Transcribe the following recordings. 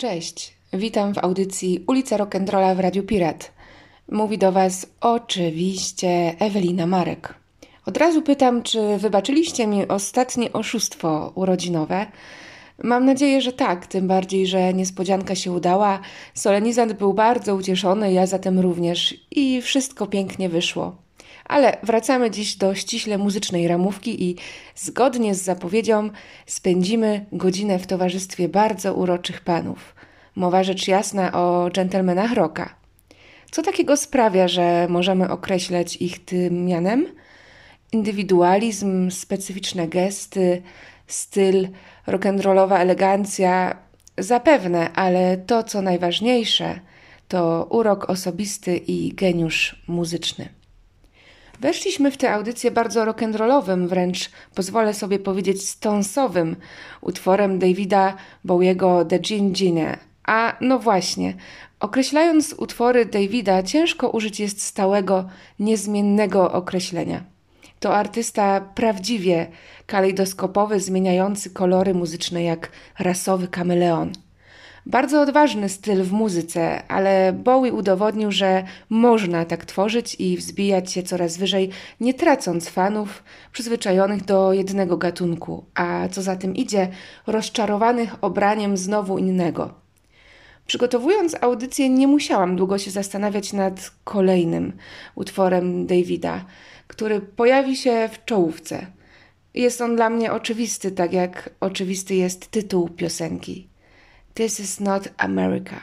Cześć, witam w audycji Ulica Rock'n'Rolla w Radiu Pirat. Mówi do Was oczywiście Ewelina Marek. Od razu pytam, czy wybaczyliście mi ostatnie oszustwo urodzinowe? Mam nadzieję, że tak, tym bardziej, że niespodzianka się udała. Solenizant był bardzo ucieszony, ja zatem również i wszystko pięknie wyszło. Ale wracamy dziś do ściśle muzycznej ramówki i zgodnie z zapowiedzią spędzimy godzinę w towarzystwie bardzo uroczych panów. Mowa rzecz jasna o dżentelmenach rocka. Co takiego sprawia, że możemy określać ich tym mianem? Indywidualizm, specyficzne gesty, styl, rock'n'rollowa elegancja zapewne, ale to co najważniejsze to urok osobisty i geniusz muzyczny. Weszliśmy w tę audycję bardzo rock'n'rollowym, wręcz pozwolę sobie powiedzieć stonsowym utworem Davida Bowiego The Gin Gine. A no właśnie, określając utwory Davida ciężko użyć jest stałego, niezmiennego określenia. To artysta prawdziwie kalejdoskopowy, zmieniający kolory muzyczne jak rasowy kameleon. Bardzo odważny styl w muzyce, ale Bowie udowodnił, że można tak tworzyć i wzbijać się coraz wyżej, nie tracąc fanów przyzwyczajonych do jednego gatunku, a co za tym idzie, rozczarowanych obraniem znowu innego. Przygotowując audycję, nie musiałam długo się zastanawiać nad kolejnym utworem Davida, który pojawi się w czołówce. Jest on dla mnie oczywisty, tak jak oczywisty jest tytuł piosenki. This is not America.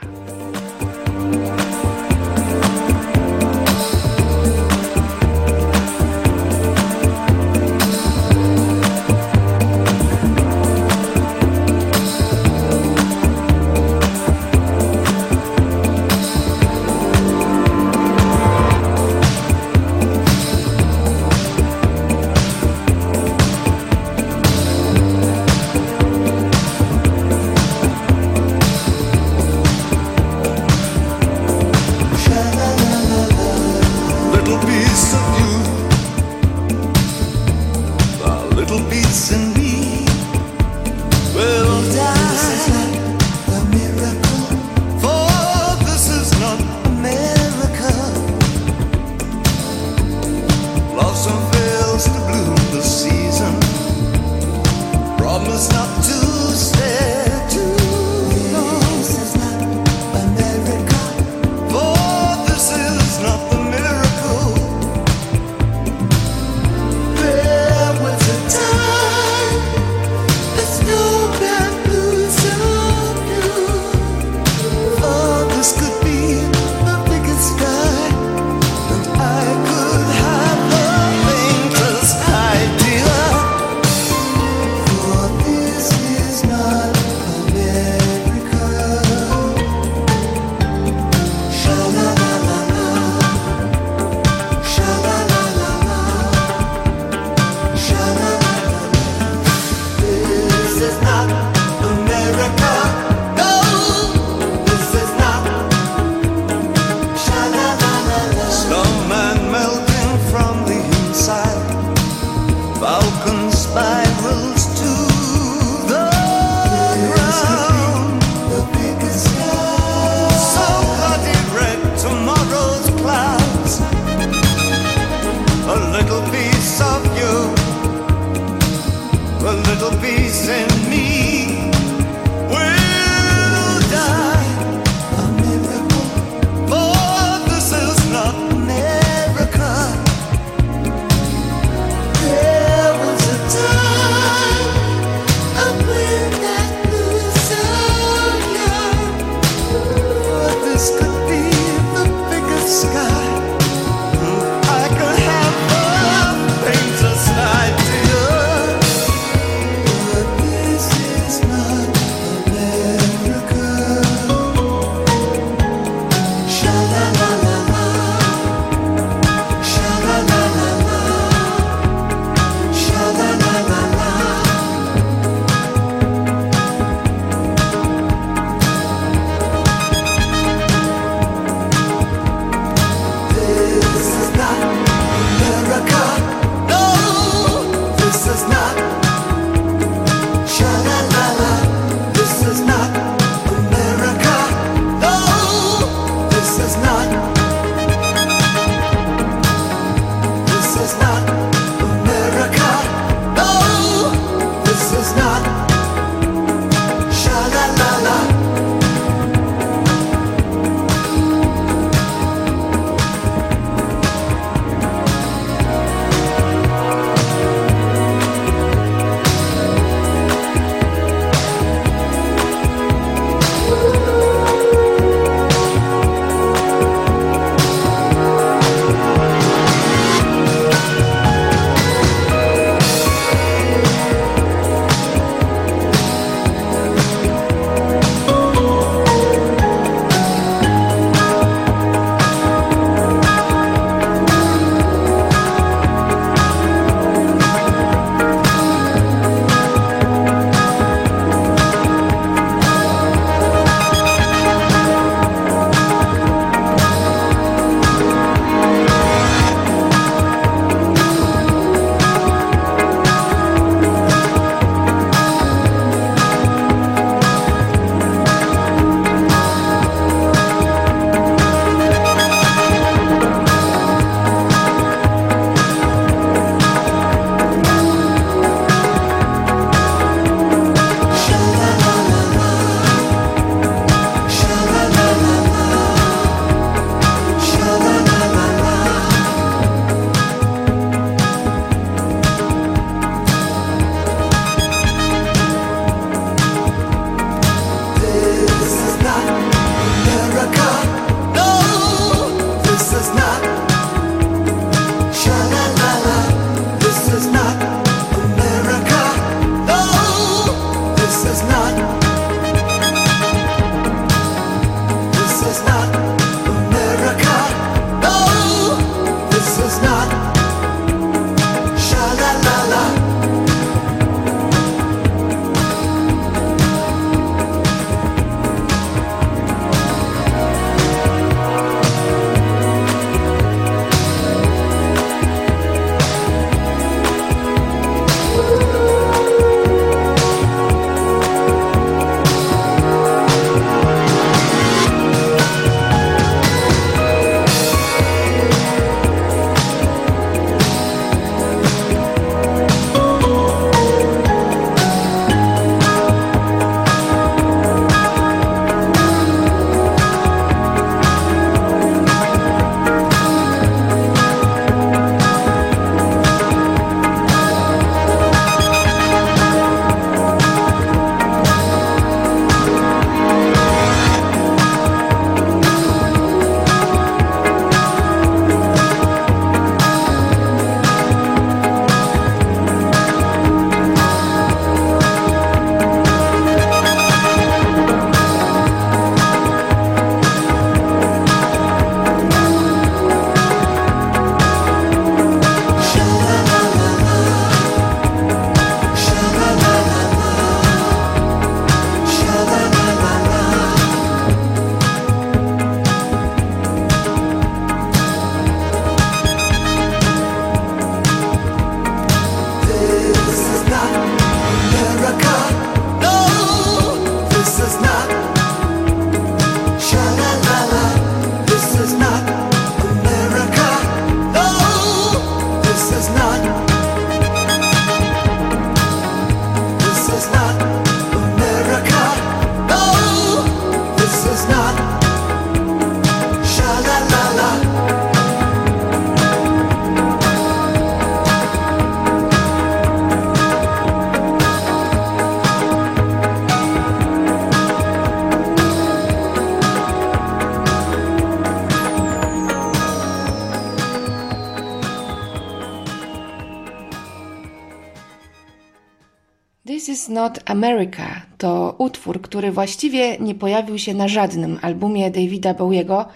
Not America to utwór, który właściwie nie pojawił się na żadnym albumie Davida Bowiego,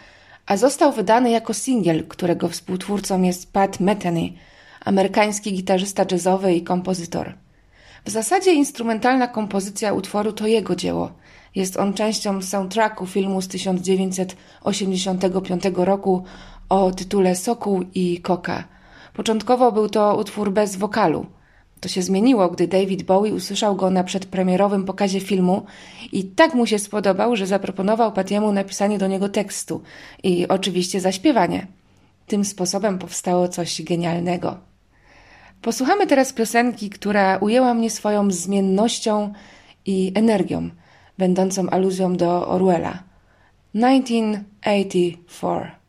a został wydany jako singiel, którego współtwórcą jest Pat Metheny, amerykański gitarzysta jazzowy i kompozytor. W zasadzie instrumentalna kompozycja utworu to jego dzieło. Jest on częścią soundtracku filmu z 1985 roku o tytule Sokół i Koka. Początkowo był to utwór bez wokalu. To się zmieniło, gdy David Bowie usłyszał go na przedpremierowym pokazie filmu i tak mu się spodobał, że zaproponował Patiemu napisanie do niego tekstu i oczywiście zaśpiewanie. Tym sposobem powstało coś genialnego. Posłuchamy teraz piosenki, która ujęła mnie swoją zmiennością i energią, będącą aluzją do Orwella. 1984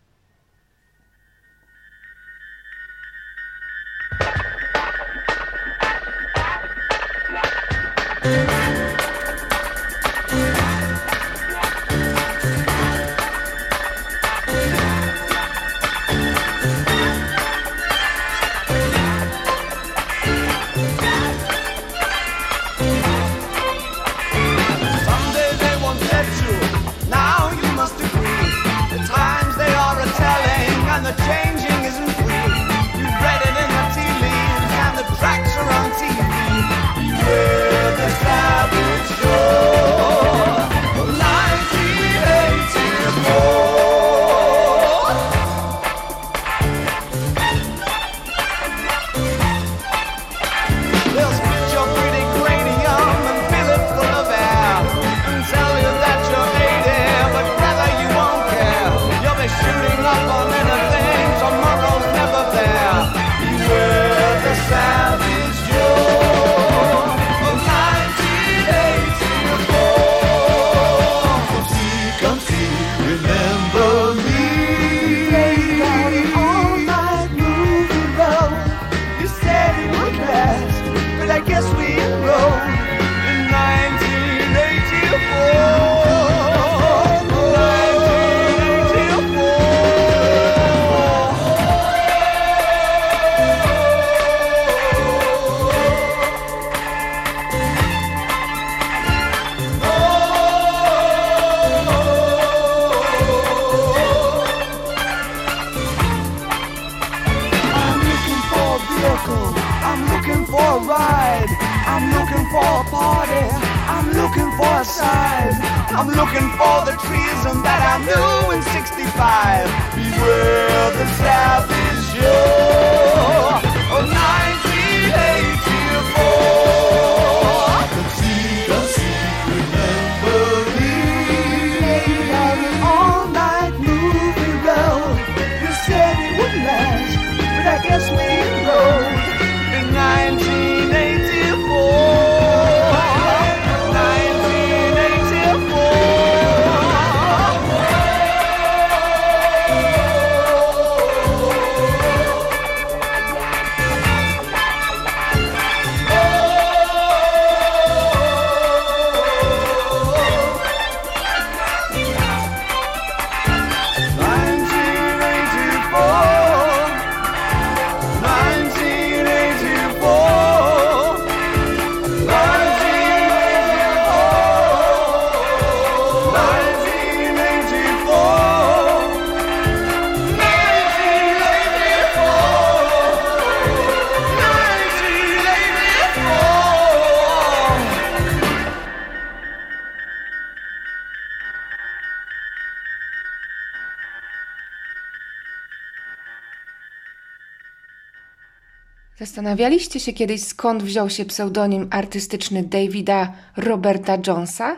Zastanawialiście się kiedyś, skąd wziął się pseudonim artystyczny Davida Roberta Jonesa?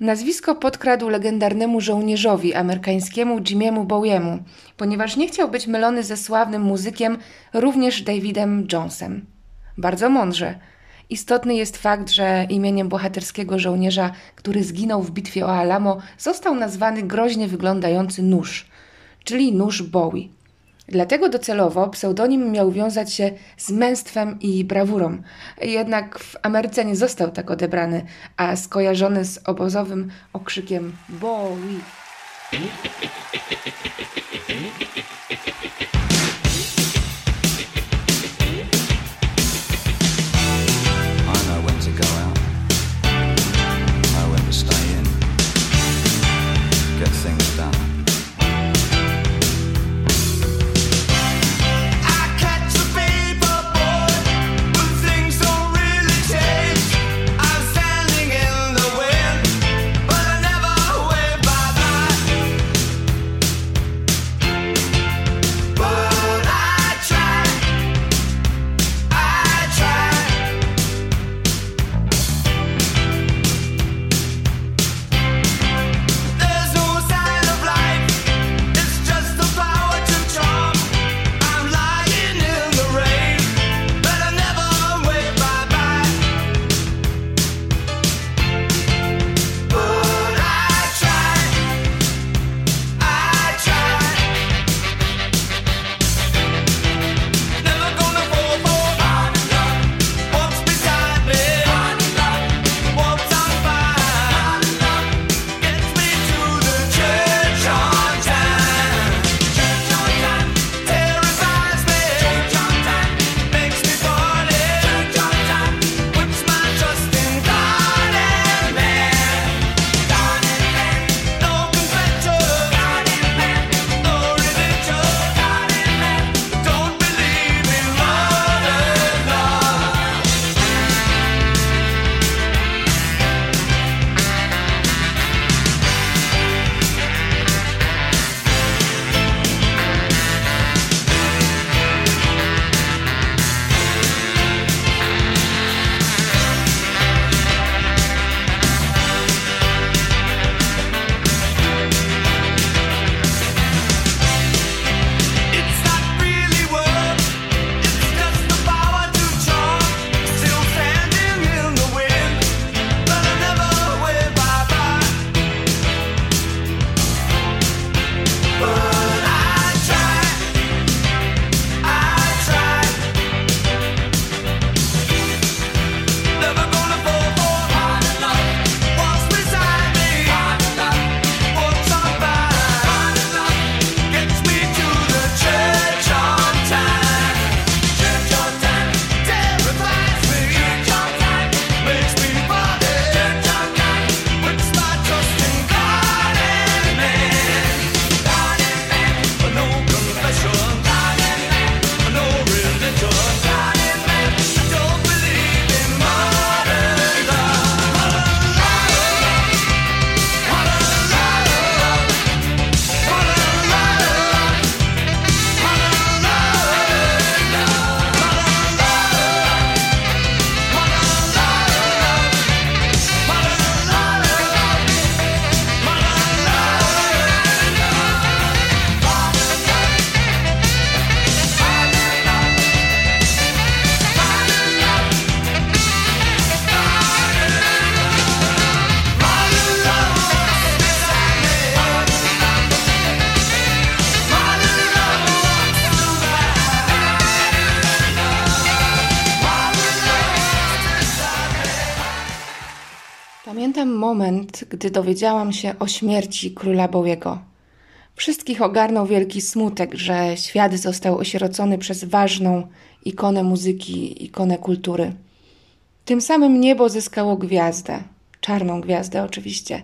Nazwisko podkradł legendarnemu żołnierzowi amerykańskiemu Jimiemu Bowiemu, ponieważ nie chciał być mylony ze sławnym muzykiem również Davidem Jonesem. Bardzo mądrze. Istotny jest fakt, że imieniem bohaterskiego żołnierza, który zginął w bitwie o Alamo, został nazwany groźnie wyglądający nóż, czyli nóż Bowie. Dlatego docelowo pseudonim miał wiązać się z męstwem i brawurą. Jednak w Ameryce nie został tak odebrany, a skojarzony z obozowym okrzykiem Bowie. Moment, gdy dowiedziałam się o śmierci króla Bowiego. Wszystkich ogarnął wielki smutek, że świat został osierocony przez ważną ikonę muzyki, ikonę kultury. Tym samym niebo zyskało gwiazdę, czarną gwiazdę oczywiście.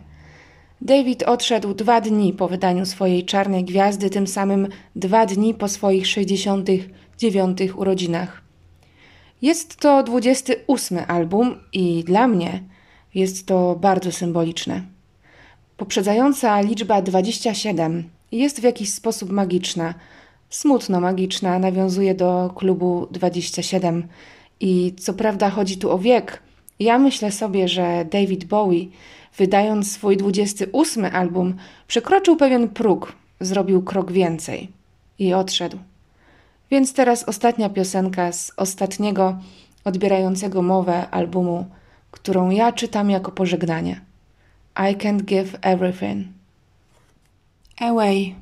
David odszedł dwa dni po wydaniu swojej czarnej gwiazdy, tym samym dwa dni po swoich 69 urodzinach. Jest to 28 album i dla mnie jest to bardzo symboliczne. Poprzedzająca liczba 27 jest w jakiś sposób magiczna, smutno magiczna, nawiązuje do klubu 27. I co prawda chodzi tu o wiek. Ja myślę sobie, że David Bowie, wydając swój 28 album, przekroczył pewien próg, zrobił krok więcej i odszedł. Więc teraz ostatnia piosenka z ostatniego odbierającego mowę albumu, którą ja czytam jako pożegnanie. I can't give everything. Away.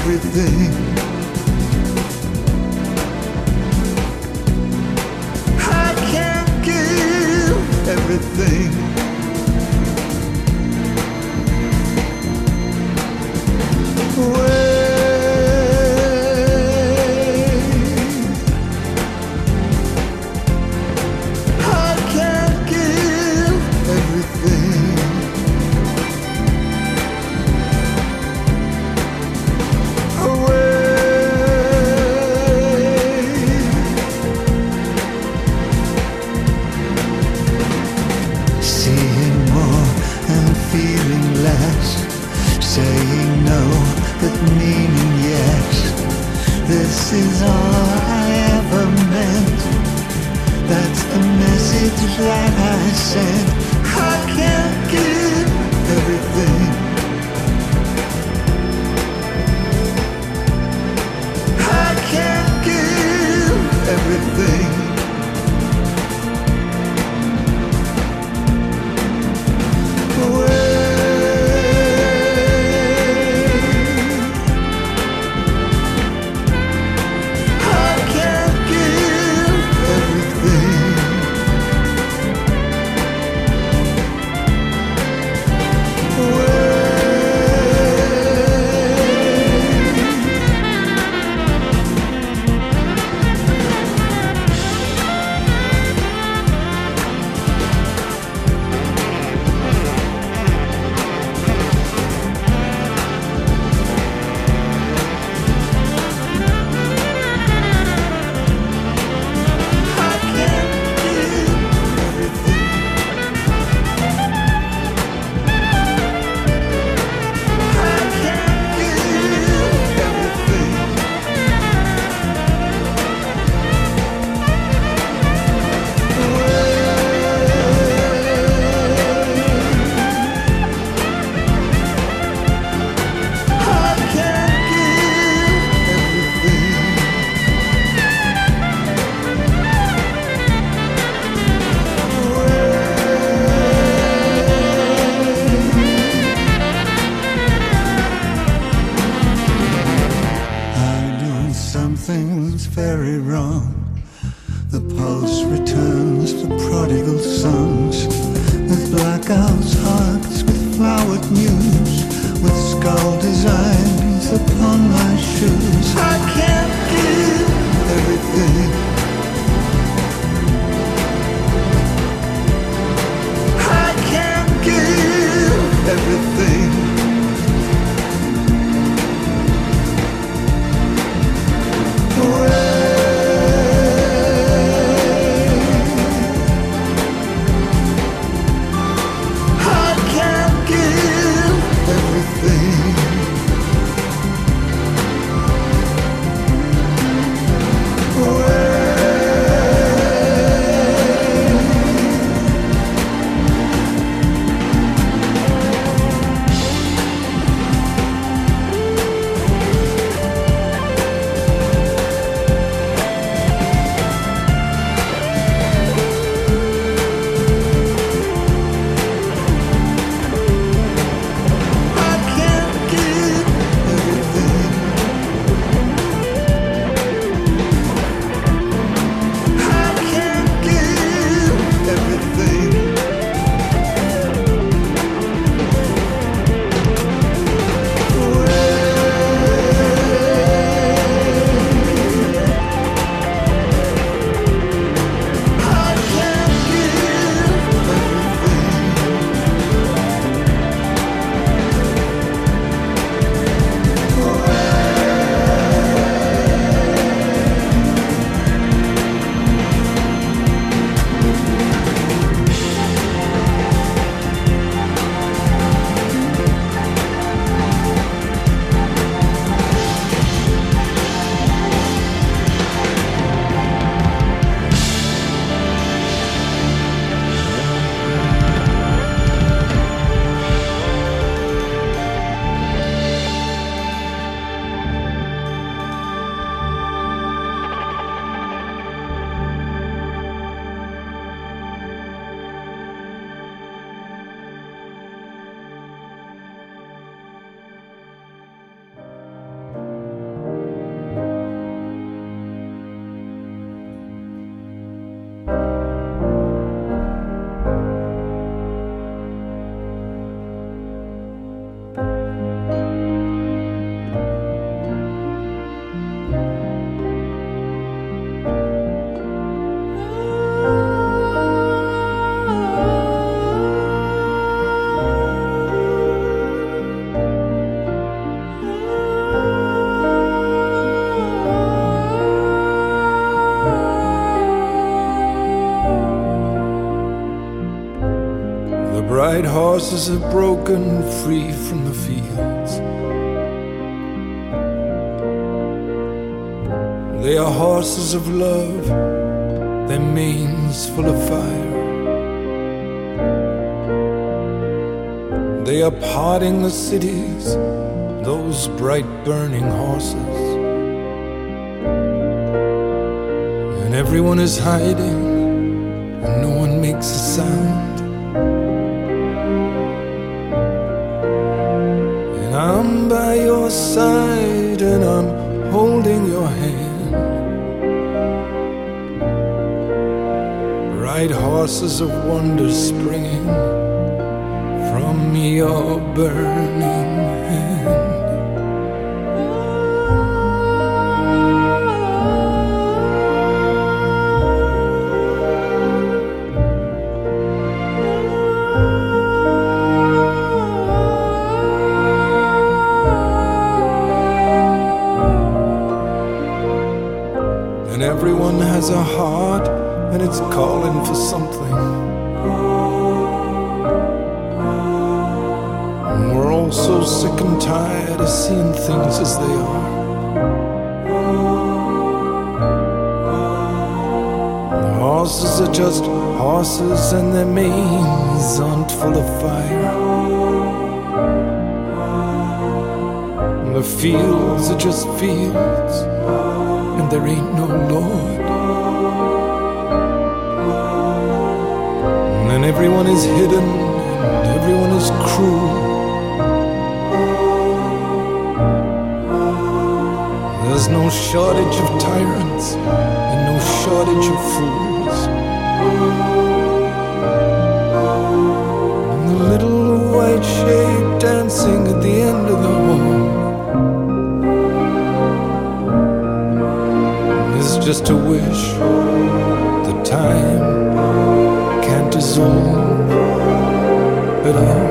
everything. Horses have broken free from the fields. They are horses of love, their manes full of fire. They are parting the cities, those bright burning horses. And everyone is hiding, and no one makes a sound. By your side, and I'm holding your hand. Bright horses of wonder springing from your burning has a heart and it's calling for something. And we're all so sick and tired of seeing things as they are. Horses are just horses and their manes aren't full of fire. And the fields are just fields and there ain't no Lord. And everyone is hidden and everyone is cruel. There's no shortage of tyrants and no shortage of fools. And the little white shape dancing at the end of the hall. is just a wish the time at all.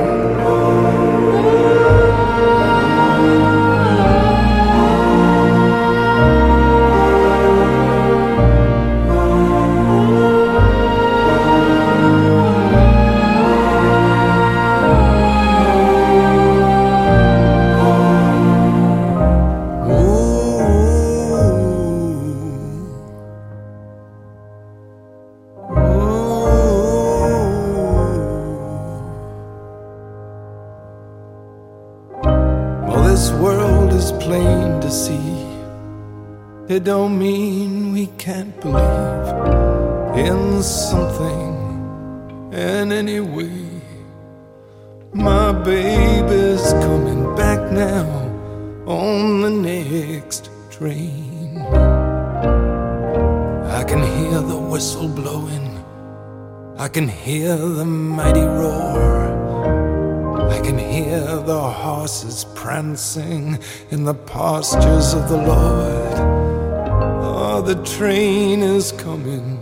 Of the Lord. Oh, the train is coming,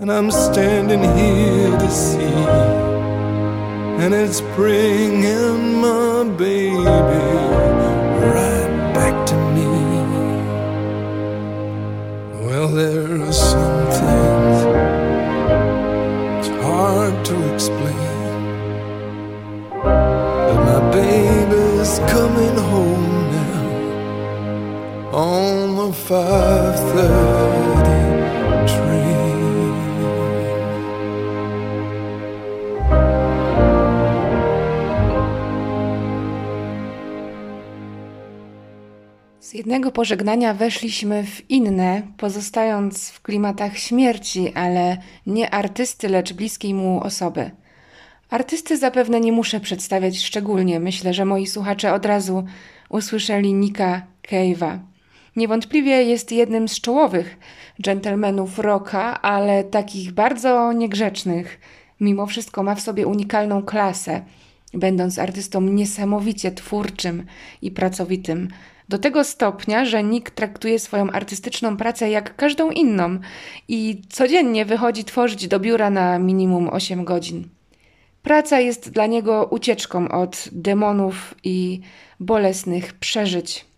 and I'm standing here to see. And it's bringing my baby Z jednego pożegnania weszliśmy w inne, pozostając w klimatach śmierci, ale nie artysty, lecz bliskiej mu osoby. Artysty zapewne nie muszę przedstawiać szczególnie. Myślę, że moi słuchacze od razu usłyszeli Nika Cave'a. Niewątpliwie jest jednym z czołowych dżentelmenów rocka, ale takich bardzo niegrzecznych. Mimo wszystko ma w sobie unikalną klasę, będąc artystą niesamowicie twórczym i pracowitym. Do tego stopnia, że Nick traktuje swoją artystyczną pracę jak każdą inną i codziennie wychodzi tworzyć do biura na minimum 8 godzin. Praca jest dla niego ucieczką od demonów i bolesnych przeżyć.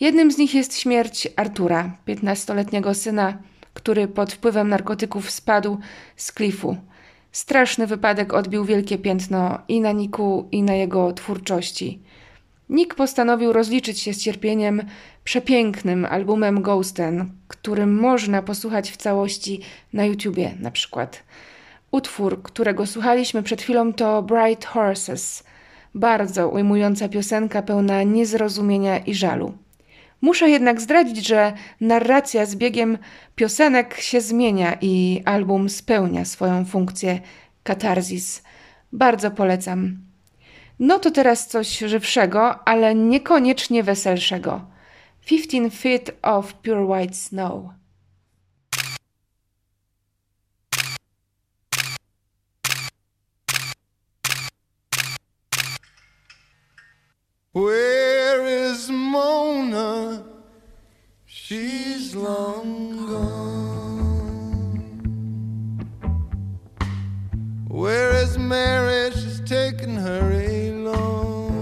Jednym z nich jest śmierć Artura, 15-letniego syna, który pod wpływem narkotyków spadł z klifu. Straszny wypadek odbił wielkie piętno i na Niku, i na jego twórczości. Nick postanowił rozliczyć się z cierpieniem przepięknym albumem Ghosten, którym można posłuchać w całości na YouTubie na przykład. Utwór, którego słuchaliśmy przed chwilą to Bright Horses, bardzo ujmująca piosenka pełna niezrozumienia i żalu. Muszę jednak zdradzić, że narracja z biegiem piosenek się zmienia i album spełnia swoją funkcję katarzis. Bardzo polecam. No to teraz coś żywszego, ale niekoniecznie weselszego. Fifteen Feet of Pure White Snow. Is Mona? She's long gone. Where is Mary? She's taken her along.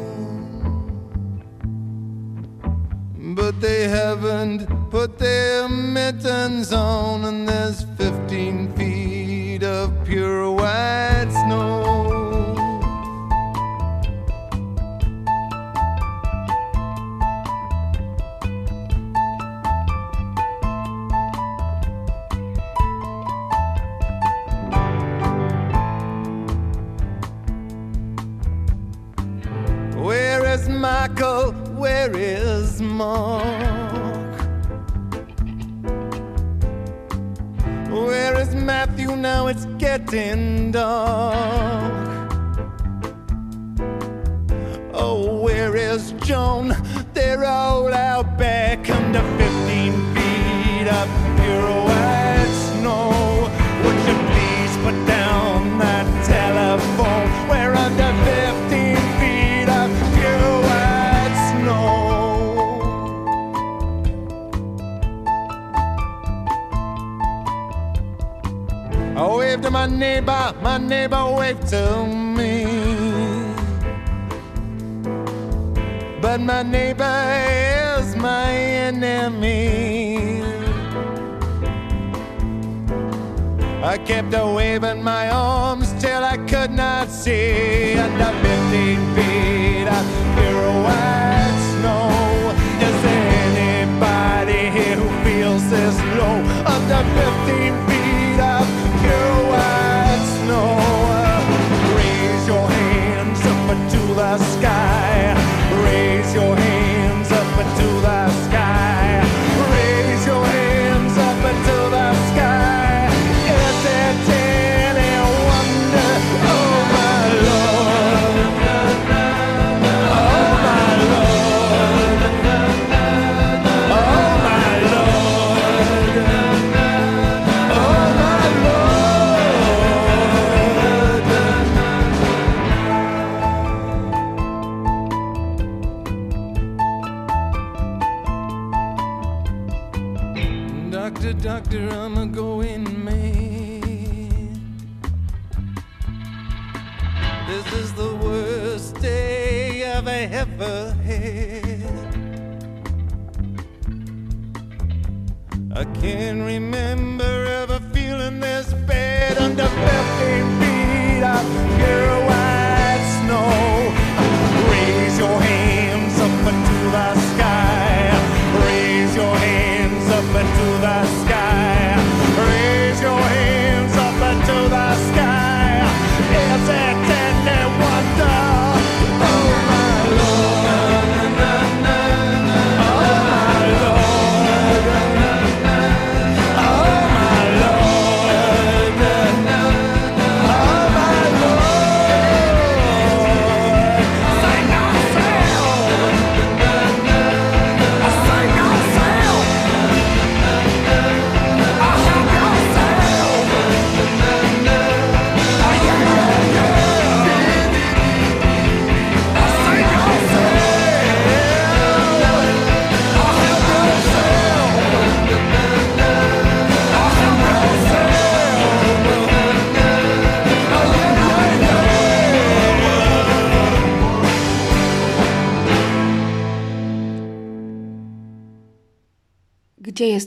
But they haven't put their mittens on, and there's 15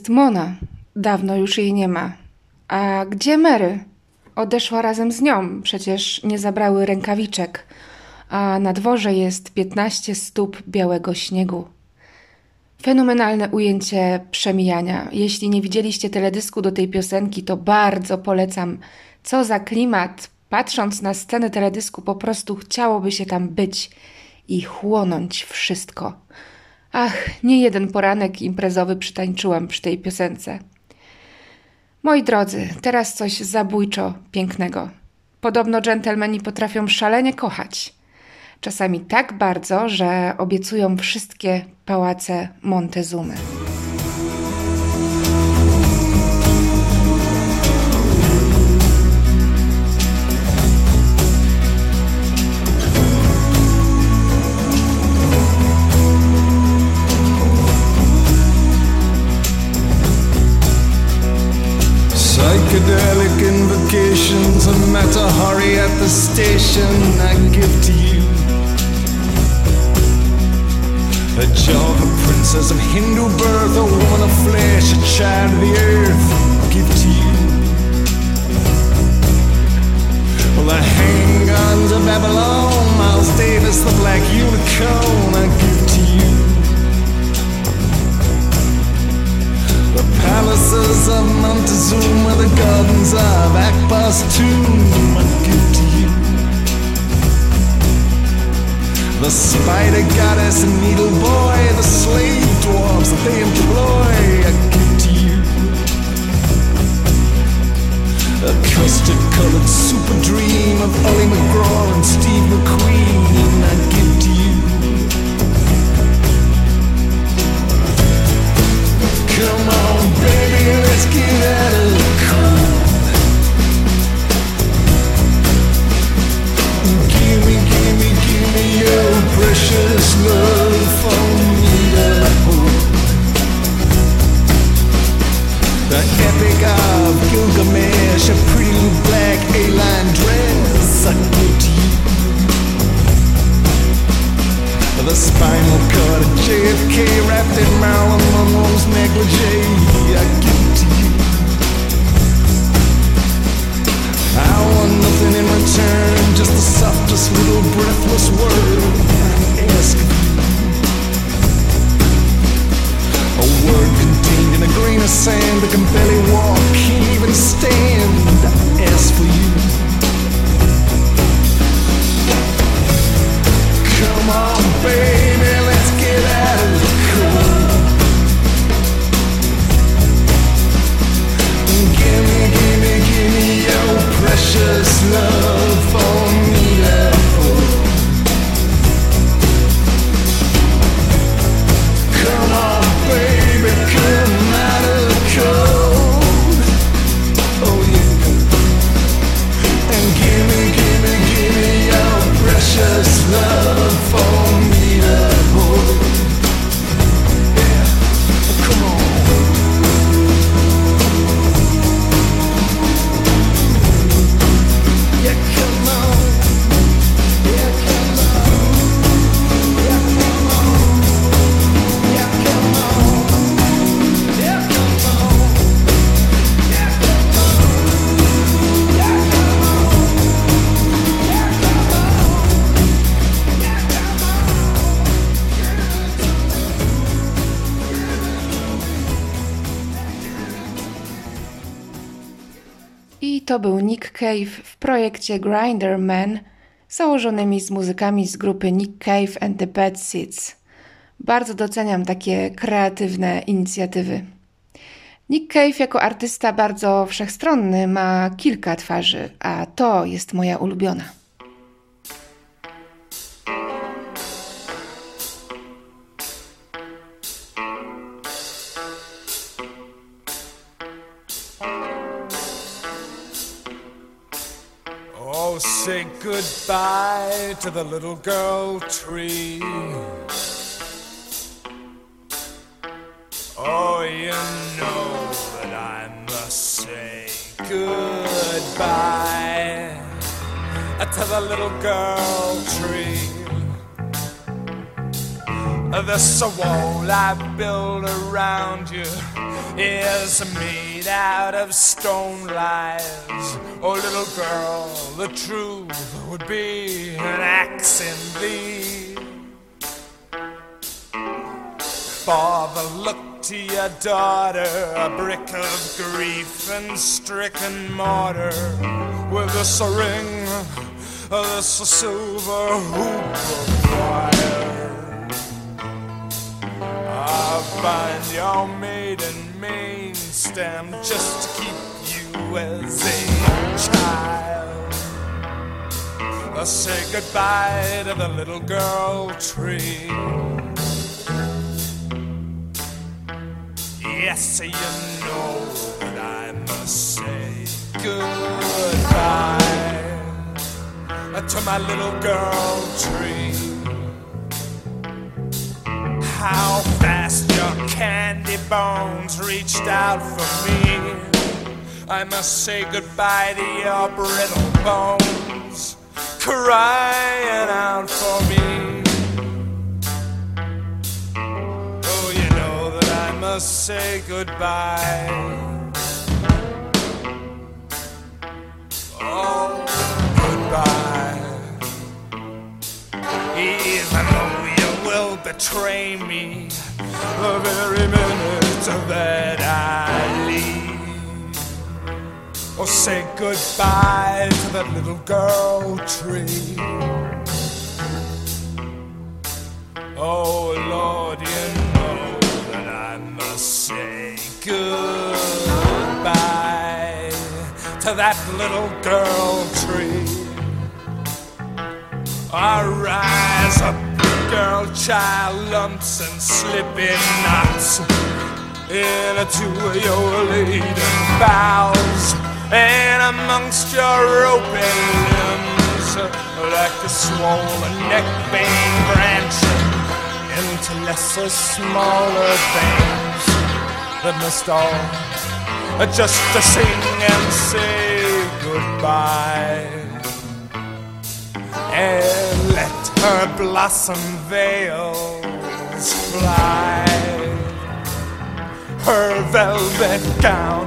jest Mona? Dawno już jej nie ma. A gdzie Mary? odeszła razem z nią, przecież nie zabrały rękawiczek, a na dworze jest 15 stóp białego śniegu. Fenomenalne ujęcie przemijania. Jeśli nie widzieliście teledysku do tej piosenki, to bardzo polecam. Co za klimat! Patrząc na scenę teledysku, po prostu chciałoby się tam być i chłonąć wszystko. Ach, nie jeden poranek imprezowy przytańczyłam przy tej piosence. Moi drodzy, teraz coś zabójczo pięknego. Podobno dżentelmeni potrafią szalenie kochać. Czasami tak bardzo, że obiecują wszystkie pałace Montezumy. Psychedelic invocations, a Mata Hari at the station I give to you. A Java princess of Hindu birth, a woman of flesh, a child of the earth, give to you. Well, the handguns of Babylon, Miles Davis, the black unicorn, I give to you. The palaces of Montezuma, the gardens of Akbar's tomb, I give to you. The spider goddess and needle boy, the slave dwarfs that they employ, I give to you. A custard colored super dream of Ali MacGraw and Steve McQueen, I give Come on, baby, let's of. Give me, give me, give me your precious love. The epic of Gilgamesh, a pretty black A-line dress, give to The spinal cord of JFK wrapped in Marilyn Monroe's negligee, I give it to you. I want nothing in return, just the softest little breathless word I ask. A word contained in a grain of sand that can barely walk, can't even stand. I ask for you. Give me, give me, give me your precious love for me precious love for me to hold. To był Nick Cave w projekcie Grinder Man, założonymi z muzykami z grupy Nick Cave and the Bad Seeds. Bardzo doceniam takie kreatywne inicjatywy. Nick Cave jako artysta bardzo wszechstronny ma kilka twarzy, a to jest moja ulubiona. Goodbye to the little girl tree. Oh, you know that I must say goodbye to the little girl tree. This wall I build around you is made out of stone lies. Oh, little girl, the truth would be an axe in thee. Father, look to your daughter, a brick of grief and stricken mortar, with this ring, this silver hoop of wire. I'll find your maiden main stem just to keep you as a child. I'll say goodbye to the little girl tree. Yes, you know that I must say goodbye to my little girl tree. How fast your candy bones reached out for me. I must say goodbye to your brittle bones, crying out for me. Oh, you know that I must say goodbye. Oh, goodbye. Even though you will betray me the very minute of that I. Or say goodbye to that little girl tree. Oh Lord, you know that I must say goodbye to that little girl tree. Arise up, girl child, lumps and slipping knots into your laden boughs and amongst your open limbs, uh, like a swollen neck vein branching uh, into lesser, smaller veins that must all uh, just to sing and say goodbye. And let her blossom veils fly. Her velvet gown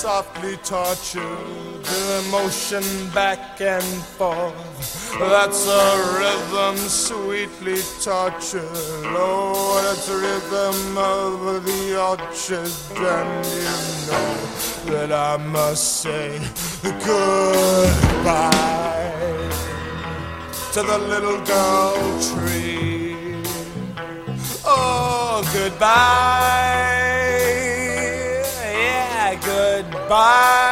softly tortured, emotion back and forth. That's a rhythm sweetly tortured. Oh, that's a rhythm of the orchard, and you know that I must say goodbye to the little girl tree. Oh, goodbye by.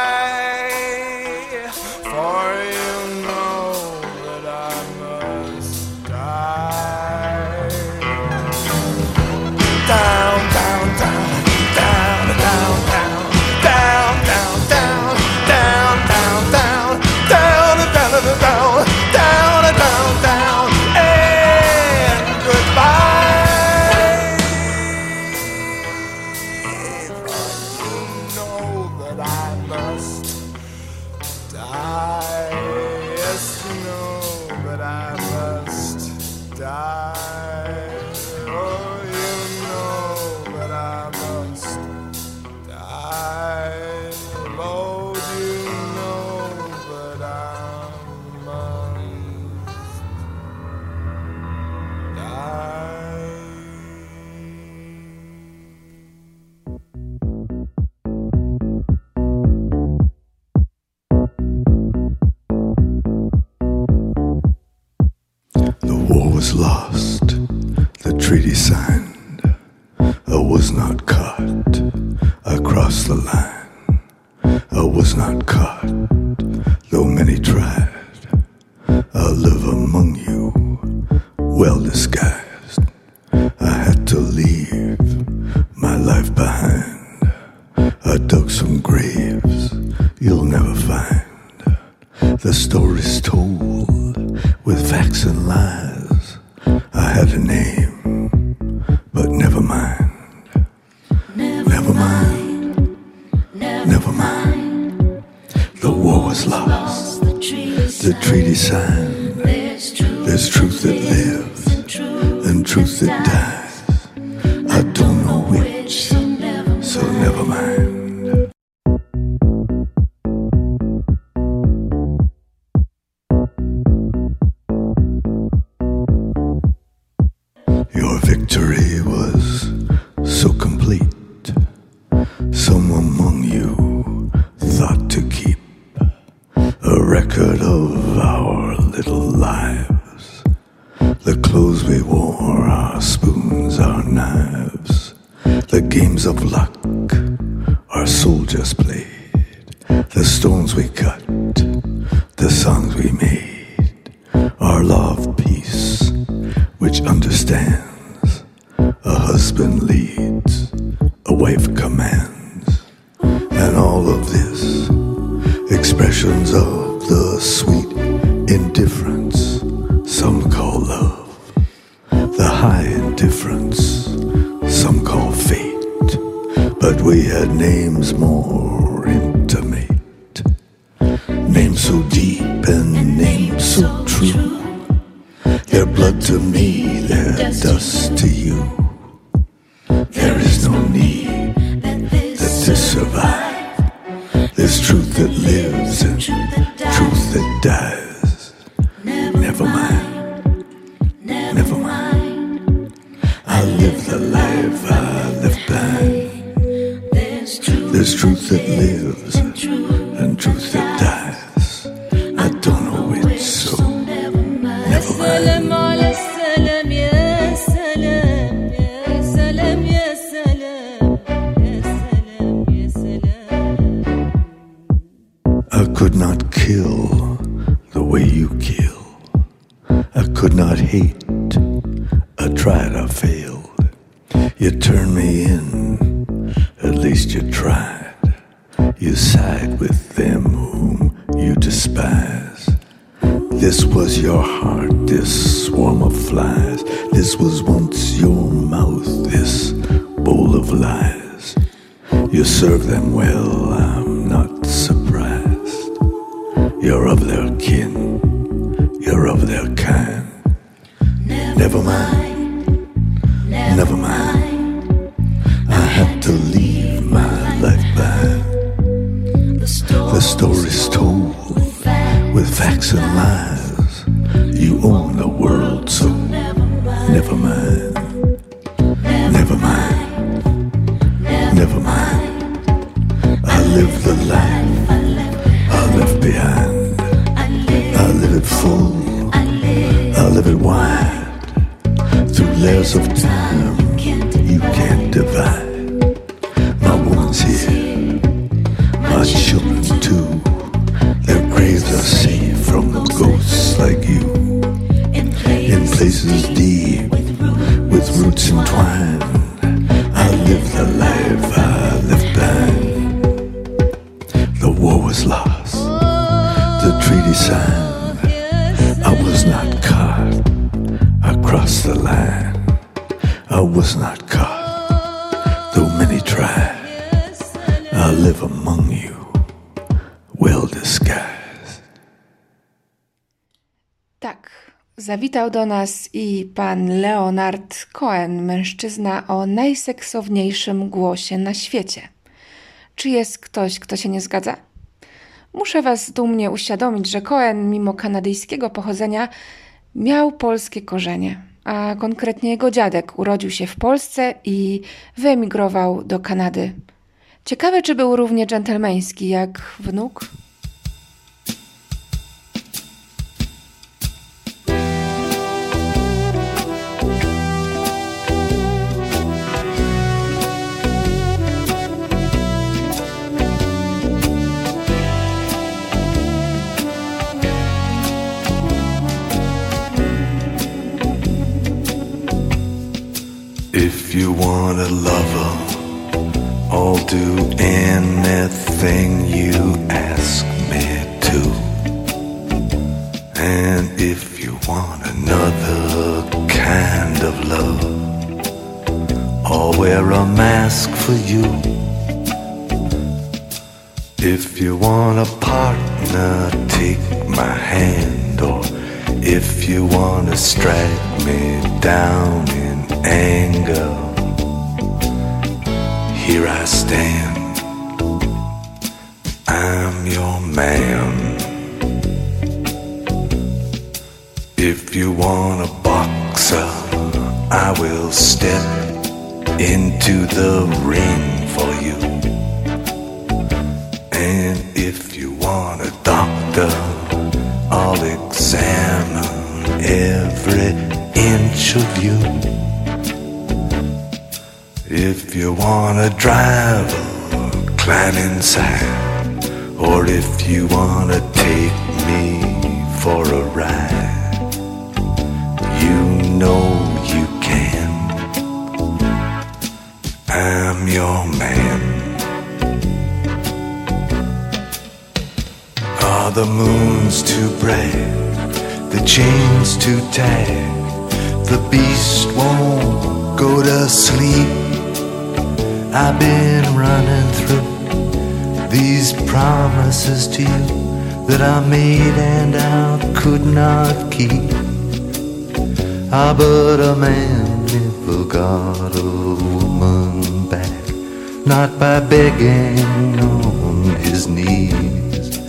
the treaty signed, there's truth that lives and truth that dies. could not kill the way you kill. I could not hate. I tried, I failed. You turned me in. At least you tried. You side with them whom you despise. This was your heart, this swarm of flies. This was once your mouth, this bowl of lies. You served them well. Do nas i pan Leonard Cohen, mężczyzna o najseksowniejszym głosie na świecie. Czy jest ktoś, kto się nie zgadza? Muszę Was dumnie uświadomić, że Cohen, mimo kanadyjskiego pochodzenia, miał polskie korzenie, a konkretnie jego dziadek urodził się w Polsce i wyemigrował do Kanady. Ciekawe, czy był równie dżentelmeński jak wnuk? want a lover, I'll do anything you ask me to. And if you want another kind of love, I'll wear a mask for you. If you want a partner, take my hand. Or if you want to strike me down in anger here I stand. I'm your man. If you want a boxer, I will step into the ring for you. And if you want a doctor, I'll examine every inch of you. If you want a driver, climb inside. Or if you want to take me for a ride, you know you can. I'm your man. Are the moons too bright? The chains too tight? The beast won't go to sleep. I've been running through these promises to you that I made and I could not keep. Ah, but a man never got a woman back, not by begging on his knees.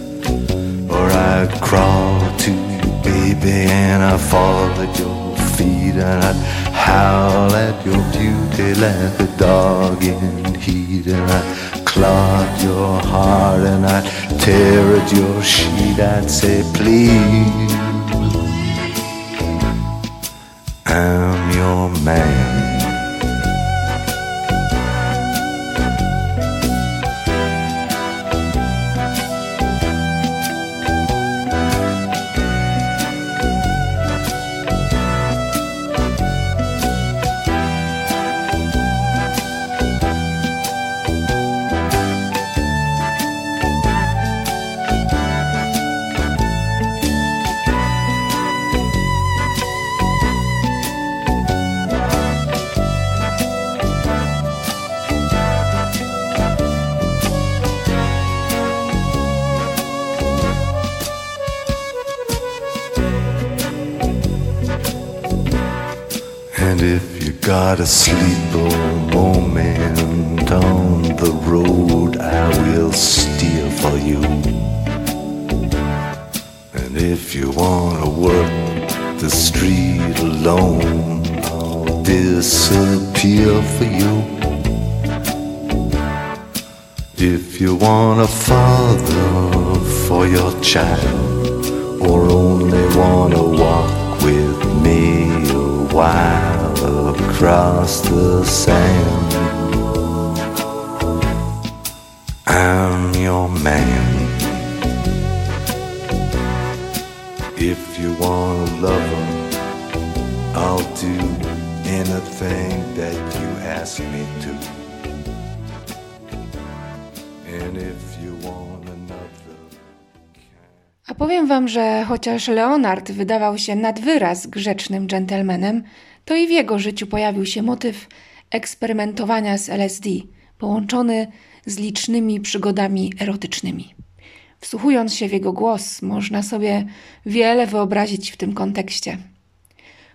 Or I'd crawl to you, baby, and I'd fall at your feet, and I'd howl at your beauty like a dog in heat, and I'd at your heart, and I'd tear at your sheet. I'd say, please, I'm your man. Alone, disappear for you. If you want a father for your child, or only wanna walk with me a while across the sand, I'm your man. If you want a love him, I'll do anything that you me to. And if you want another. A powiem wam, że chociaż Leonard wydawał się nad wyraz grzecznym dżentelmenem, to i w jego życiu pojawił się motyw eksperymentowania z LSD, połączony z licznymi przygodami erotycznymi. Wsłuchując się w jego głos, można sobie wiele wyobrazić w tym kontekście.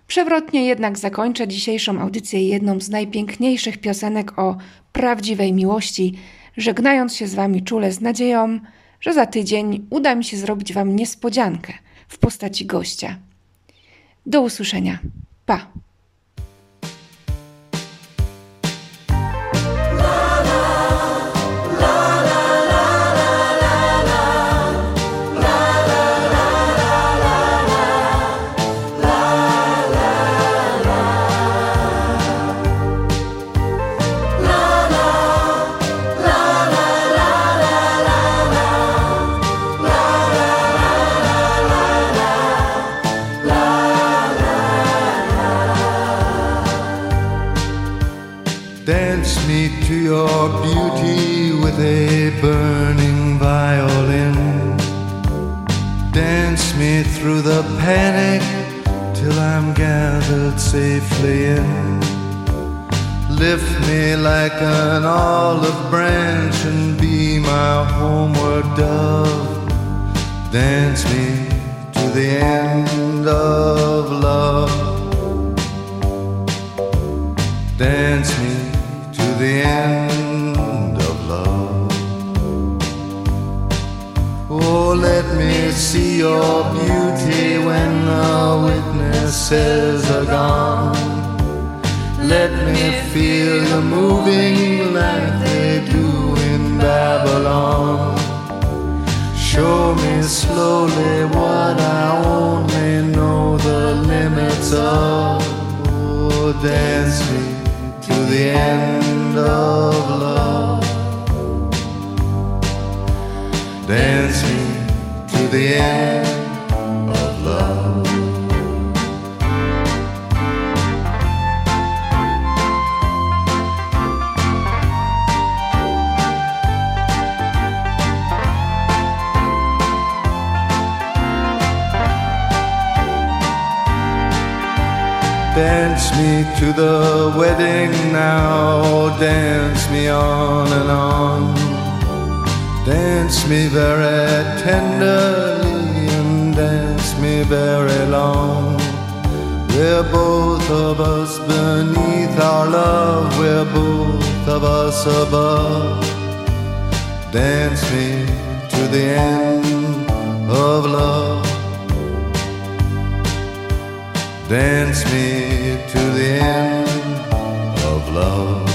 Przewrotnie jednak zakończę dzisiejszą audycję jedną z najpiękniejszych piosenek o prawdziwej miłości, żegnając się z Wami czule z nadzieją, że za tydzień uda mi się zrobić Wam niespodziankę w postaci gościa. Do usłyszenia. Pa! Gathered safely in. Lift me like an olive branch and be my homeward dove. Dance me to the end of love. Dance me to the end let me see your beauty when the witnesses are gone. Let me feel you moving like they do in Babylon. Show me slowly what I only know the limits of. Oh, dance me to the end of love. Dance me the end of love. Dance me to the wedding now, dance me on and on. Dance me very tenderly and dance me very long. We're both of us beneath our love, we're both of us above. Dance me to the end of love. Dance me to the end of love.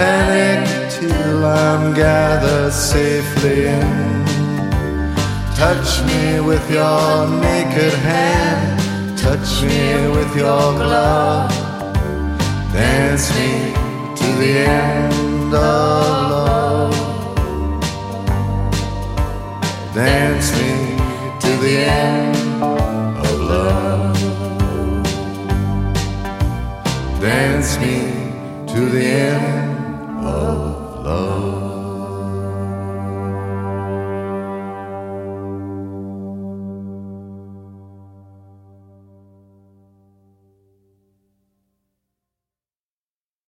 Panic till I'm gathered safely in. Touch me with your naked hand, touch me with your glove. Dance me to the end of love. Dance me to the end of love. Dance me to the end